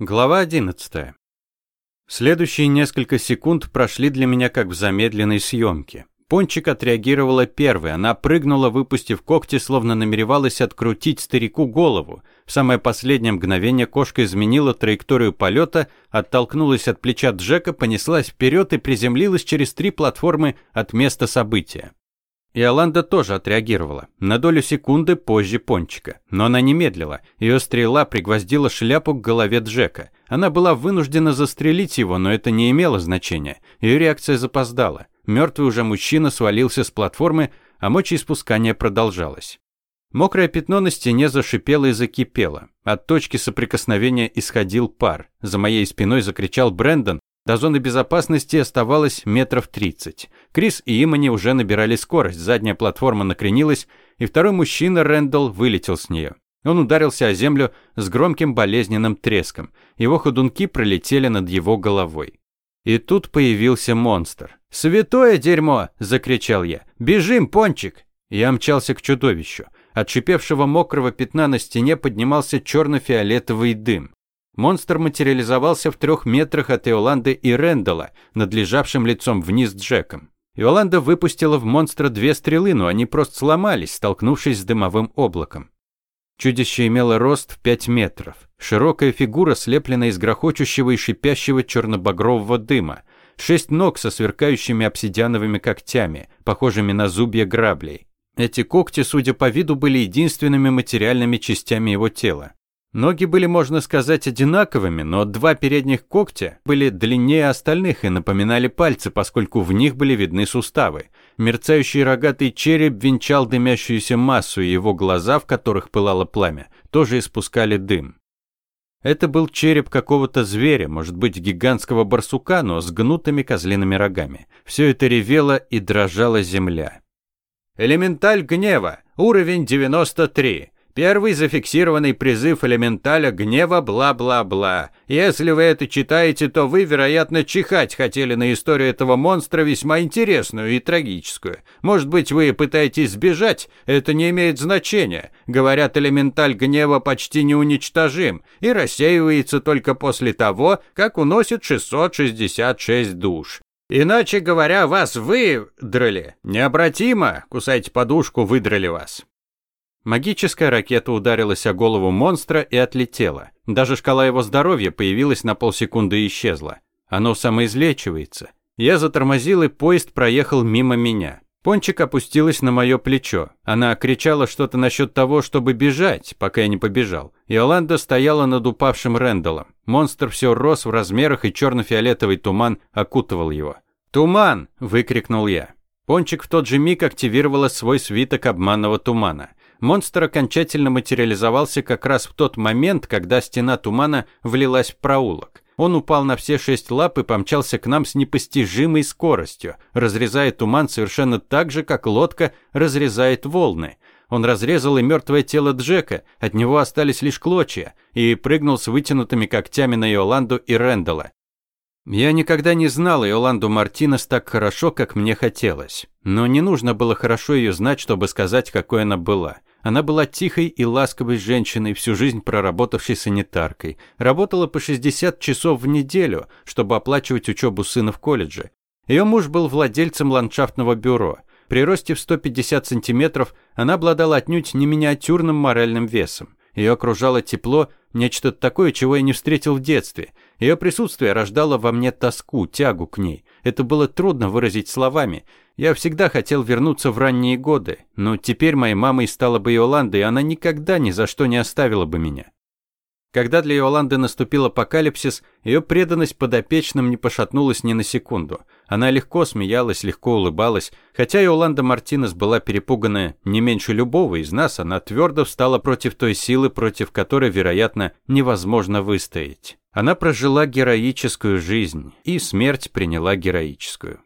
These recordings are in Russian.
Глава 11. Следующие несколько секунд прошли для меня как в замедленной съемке. Пончик отреагировала первой. Она прыгнула, выпустив когти, словно намеревалась открутить старику голову. В самое последнее мгновение кошка изменила траекторию полета, оттолкнулась от плеча Джека, понеслась вперед и приземлилась через три платформы от места события. Иоланда тоже отреагировала. На долю секунды позже Пончика. Но она не медлила. Ее стрела пригвоздила шляпу к голове Джека. Она была вынуждена застрелить его, но это не имело значения. Ее реакция запоздала. Мертвый уже мужчина свалился с платформы, а мочеиспускание продолжалось. Мокрое пятно на стене зашипело и закипело. От точки соприкосновения исходил пар. За моей спиной закричал Брэндон, до зоны безопасности оставалось метров 30. Крис и Имани уже набирали скорость, задняя платформа накренилась, и второй мужчина, Рэндалл, вылетел с нее. Он ударился о землю с громким болезненным треском. Его ходунки пролетели над его головой. И тут появился монстр. «Святое дерьмо!» – закричал я. «Бежим, пончик!» Я мчался к чудовищу. От шипевшего мокрого пятна на стене поднимался черно-фиолетовый дым. Монстр материализовался в трех метрах от Иоланды и Рэндала, над лежавшим лицом вниз Джеком. Иоланда выпустила в монстра две стрелы, но они просто сломались, столкнувшись с дымовым облаком. Чудище имело рост в 5 метров. Широкая фигура, слепленная из грохочущего и шипящего чернобагрового дыма. Шесть ног со сверкающими обсидиановыми когтями, похожими на зубья граблей. Эти когти, судя по виду, были единственными материальными частями его тела. Ноги были, можно сказать, одинаковыми, но два передних когтя были длиннее остальных и напоминали пальцы, поскольку в них были видны суставы. Мерцающий рогатый череп венчал дымящуюся массу, и его глаза, в которых пылало пламя, тоже испускали дым. Это был череп какого-то зверя, может быть, гигантского барсука, но с гнутыми козлиными рогами. Все это ревело и дрожала земля. «Элементаль гнева. Уровень 93. Первый зафиксированный призыв элементаля гнева бла-бла-бла. Если вы это читаете, то вы, вероятно, чихать хотели на историю этого монстра весьма интересную и трагическую. Может быть, вы пытаетесь сбежать? Это не имеет значения. Говорят, элементаль гнева почти неуничтожим и рассеивается только после того, как уносит 666 душ. Иначе говоря, вас выдрали. Необратимо, кусайте подушку, выдрали вас. Магическая ракета ударилась о голову монстра и отлетела. Даже шкала его здоровья появилась на полсекунды и исчезла. Оно самоизлечивается. Я затормозил, и поезд проехал мимо меня. Пончик опустилась на мое плечо. Она кричала что-то насчет того, чтобы бежать, пока я не побежал. Иоланда стояла над упавшим Рэндаллом. Монстр все рос в размерах, и черно-фиолетовый туман окутывал его. «Туман!» – выкрикнул я. Пончик в тот же миг активировала свой свиток обманного тумана. Монстр окончательно материализовался как раз в тот момент, когда стена тумана влилась в проулок. Он упал на все шесть лап и помчался к нам с непостижимой скоростью, разрезая туман совершенно так же, как лодка разрезает волны. Он разрезал и мертвое тело Джека, от него остались лишь клочья, и прыгнул с вытянутыми когтями на Иоланду и Рэндала. Я никогда не знал Иоланду Мартинес так хорошо, как мне хотелось. Но не нужно было хорошо ее знать, чтобы сказать, какой она была. Она была тихой и ласковой женщиной, всю жизнь проработавшей санитаркой. Работала по 60 часов в неделю, чтобы оплачивать учебу сына в колледже. Ее муж был владельцем ландшафтного бюро. При росте в 150 сантиметров она обладала отнюдь не миниатюрным моральным весом. Ее окружало тепло, нечто такое, чего я не встретил в детстве. Ее присутствие рождало во мне тоску, тягу к ней. Это было трудно выразить словами. Я всегда хотел вернуться в ранние годы, но теперь моей мамой стала бы Иоланда, и она никогда ни за что не оставила бы меня. Когда для Иоланды наступил апокалипсис, ее преданность подопечным не пошатнулась ни на секунду. Она легко смеялась, легко улыбалась. Хотя Иоланда Мартинес была перепугана не меньше любого из нас, она твердо встала против той силы, против которой, вероятно, невозможно выстоять. Она прожила героическую жизнь, и смерть приняла героическую.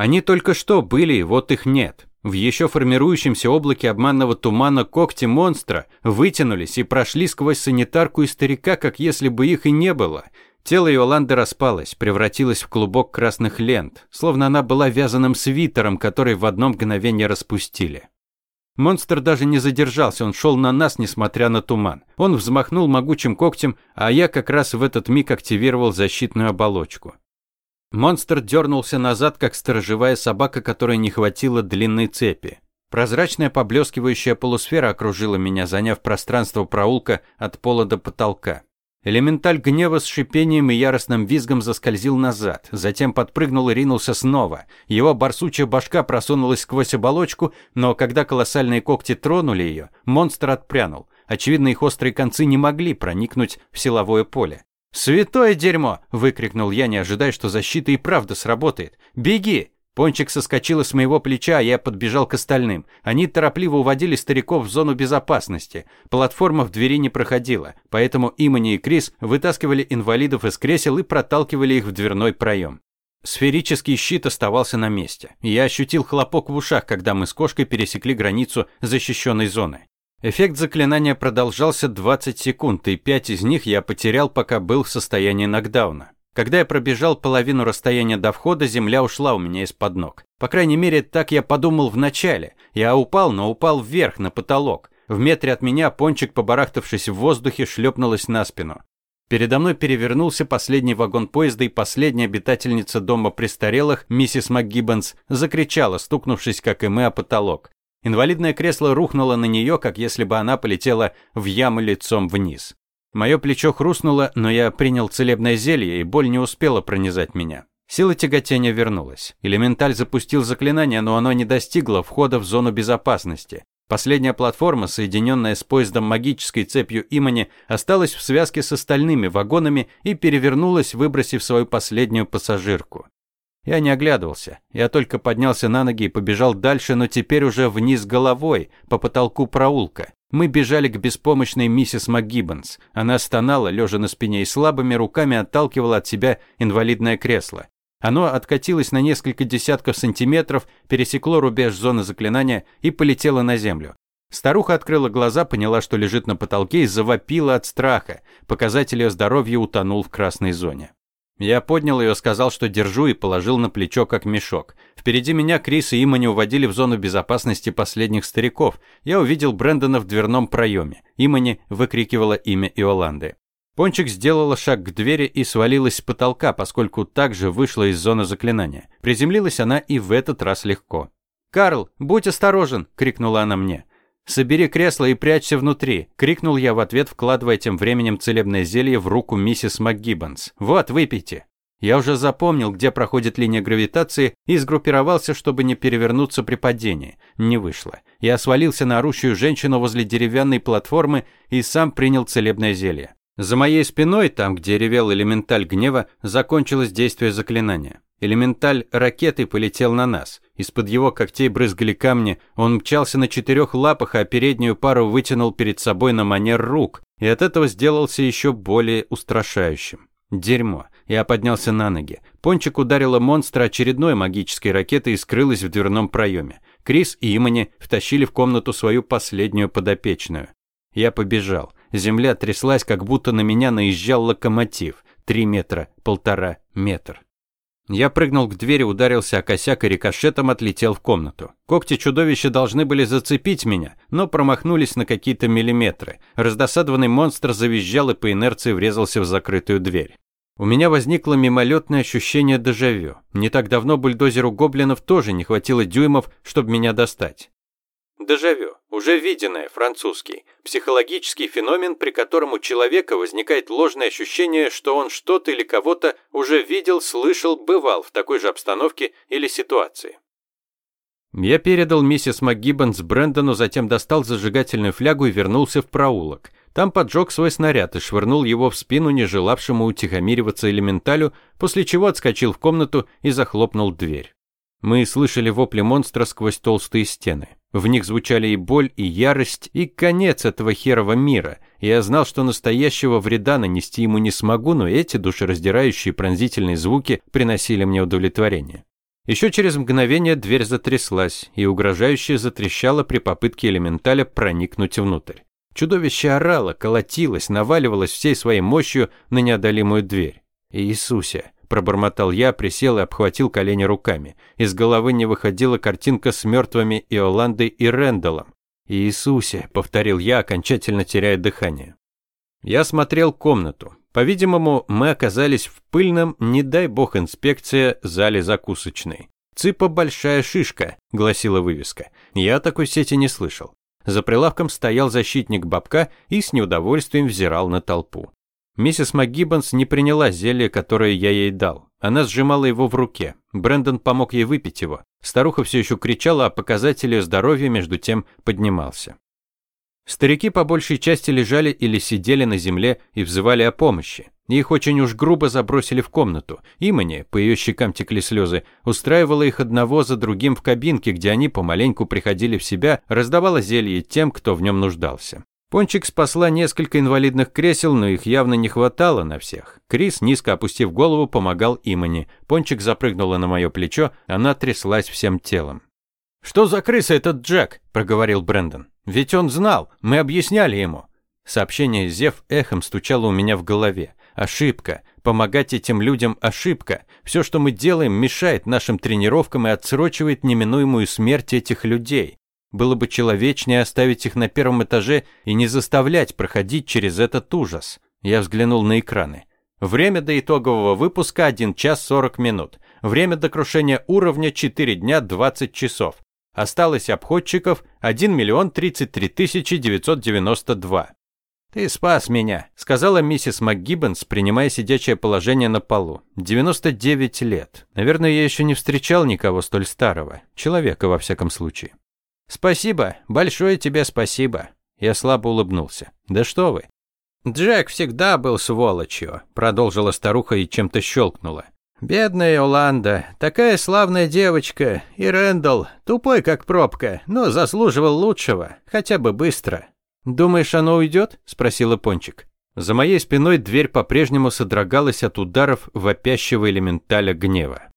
Они только что были, вот их нет. В еще формирующемся облаке обманного тумана когти монстра вытянулись и прошли сквозь санитарку и старика, как если бы их и не было. Тело Йоланды распалось, превратилось в клубок красных лент, словно она была вязаным свитером, который в одно мгновение распустили. Монстр даже не задержался, он шел на нас, несмотря на туман. Он взмахнул могучим когтем, а я как раз в этот миг активировал защитную оболочку. Монстр дернулся назад, как сторожевая собака, которой не хватило длинной цепи. Прозрачная поблескивающая полусфера окружила меня, заняв пространство проулка от пола до потолка. Элементаль гнева с шипением и яростным визгом заскользил назад, затем подпрыгнул и ринулся снова. Его барсучья башка просунулась сквозь оболочку, но когда колоссальные когти тронули ее, монстр отпрянул. Очевидно, их острые концы не могли проникнуть в силовое поле. «Святое дерьмо!» – выкрикнул я, не ожидая, что защита и правда сработает. «Беги!» Пончик соскочила с моего плеча, а я подбежал к остальным. Они торопливо уводили стариков в зону безопасности. Платформа в двери не проходила, поэтому Имани и Крис вытаскивали инвалидов из кресел и проталкивали их в дверной проем. Сферический щит оставался на месте. Я ощутил хлопок в ушах, когда мы с кошкой пересекли границу защищенной зоны. Эффект заклинания продолжался 20 секунд, и 5 из них я потерял, пока был в состоянии нокдауна. Когда я пробежал половину расстояния до входа, земля ушла у меня из-под ног. По крайней мере, так я подумал вначале. Я упал, но упал вверх, на потолок. В метре от меня пончик, побарахтавшись в воздухе, шлепнулась на спину. Передо мной перевернулся последний вагон поезда, и последняя обитательница дома престарелых, миссис МакГиббонс, закричала, стукнувшись, как и мы, о потолок. Инвалидное кресло рухнуло на нее, как если бы она полетела в яму лицом вниз. Мое плечо хрустнуло, но я принял целебное зелье, и боль не успела пронизать меня. Сила тяготения вернулась. Элементаль запустил заклинание, но оно не достигло входа в зону безопасности. Последняя платформа, соединенная с поездом магической цепью имени, осталась в связке с остальными вагонами и перевернулась, выбросив свою последнюю пассажирку. Я не оглядывался. Я только поднялся на ноги и побежал дальше, но теперь уже вниз головой, по потолку проулка. Мы бежали к беспомощной миссис МакГиббонс. Она стонала, лежа на спине, и слабыми руками отталкивала от себя инвалидное кресло. Оно откатилось на несколько десятков сантиметров, пересекло рубеж зоны заклинания и полетело на землю. Старуха открыла глаза, поняла, что лежит на потолке и завопила от страха. Показатель ее здоровья утонул в красной зоне. Я поднял ее, сказал, что держу, и положил на плечо, как мешок. Впереди меня Крис и Имани уводили в зону безопасности последних стариков. Я увидел Брэндона в дверном проеме. Имани выкрикивала имя Иоланды. Пончик сделала шаг к двери и свалилась с потолка, поскольку также вышла из зоны заклинания. Приземлилась она и в этот раз легко. «Карл, будь осторожен!» – крикнула она мне. «Собери кресло и прячься внутри!» – крикнул я в ответ, вкладывая тем временем целебное зелье в руку миссис МакГиббонс. «Вот, выпейте!» Я уже запомнил, где проходит линия гравитации, и сгруппировался, чтобы не перевернуться при падении. Не вышло. Я свалился на орущую женщину возле деревянной платформы и сам принял целебное зелье. За моей спиной, там, где ревел элементаль гнева, закончилось действие заклинания. Элементаль ракетой полетел на нас. Из-под его когтей брызгали камни, он мчался на четырех лапах, а переднюю пару вытянул перед собой на манер рук, и от этого сделался еще более устрашающим. Дерьмо. Я поднялся на ноги. Пончик ударила монстра очередной магической ракетой и скрылась в дверном проеме. Крис и Имани втащили в комнату свою последнюю подопечную. Я побежал. Земля тряслась, как будто на меня наезжал локомотив. Три метра, полтора метр. Я прыгнул к двери, ударился о косяк и рикошетом отлетел в комнату. Когти чудовища должны были зацепить меня, но промахнулись на какие-то миллиметры. Раздосадованный монстр завизжал и по инерции врезался в закрытую дверь. У меня возникло мимолетное ощущение дежавю. Не так давно бульдозеру гоблинов тоже не хватило дюймов, чтобы меня достать. Дежавю. Уже виденное, французский. Психологический феномен, при котором у человека возникает ложное ощущение, что он что-то или кого-то уже видел, слышал, бывал в такой же обстановке или ситуации. Я передал миссис МакГиббонс Брэндону, затем достал зажигательную флягу и вернулся в проулок. Там поджег свой снаряд и швырнул его в спину не желавшему утихомириваться элементалю, после чего отскочил в комнату и захлопнул дверь. Мы слышали вопли монстра сквозь толстые стены. В них звучали и боль, и ярость, и конец этого херова мира. Я знал, что настоящего вреда нанести ему не смогу, но эти душераздирающие пронзительные звуки приносили мне удовлетворение. Еще через мгновение дверь затряслась и угрожающе затрещала при попытке элементаля проникнуть внутрь. Чудовище орало, колотилось, наваливалось всей своей мощью на неодолимую дверь. Иисусе! Пробормотал я, присел и обхватил колени руками. Из головы не выходила картинка с мертвыми Иоландой и Рэндаллом. «Иисусе», — повторил я, окончательно теряя дыхание. Я смотрел комнату. По-видимому, мы оказались в пыльном, не дай бог инспекция, зале закусочной. «Цыпа большая шишка», — гласила вывеска. Я такой сети не слышал. За прилавком стоял защитник бабка и с неудовольствием взирал на толпу. Миссис МакГиббонс не приняла зелье, которое я ей дал. Она сжимала его в руке. Брэндон помог ей выпить его. Старуха все еще кричала, а показатели здоровья между тем поднимался. Старики по большей части лежали или сидели на земле и взывали о помощи. Их очень уж грубо забросили в комнату. Имани, по ее щекам текли слезы, устраивала их одного за другим в кабинке, где они помаленьку приходили в себя, раздавала зелье тем, кто в нем нуждался. Пончик спасла несколько инвалидных кресел, но их явно не хватало на всех. Крис, низко опустив голову, помогал Имани. Пончик запрыгнула на мое плечо, она тряслась всем телом. «Что за крыса этот Джек?» – проговорил Брэндон. «Ведь он знал, мы объясняли ему». Сообщение Зев эхом стучало у меня в голове. Ошибка. Помогать этим людям – ошибка. Все, что мы делаем, мешает нашим тренировкам и отсрочивает неминуемую смерть этих людей. Было бы человечнее оставить их на первом этаже и не заставлять проходить через этот ужас. Я взглянул на экраны. Время до итогового выпуска 1 час 40 минут. Время до крушения уровня 4 дня 20 часов. Осталось обходчиков 1 миллион 33 тысячи 992. «Ты спас меня», — сказала миссис МакГиббонс, принимая сидячее положение на полу. 99 лет. Наверное, я еще не встречал никого столь старого. Человека, во всяком случае. «Спасибо, большое тебе спасибо». Я слабо улыбнулся. «Да что вы». «Джек всегда был сволочью», — продолжила старуха и чем-то щелкнула. «Бедная Оланда, такая славная девочка, и Рэндалл, тупой как пробка, но заслуживал лучшего, хотя бы быстро». «Думаешь, оно уйдет?» – спросила Пончик. За моей спиной дверь по-прежнему содрогалась от ударов вопящего элементаля гнева.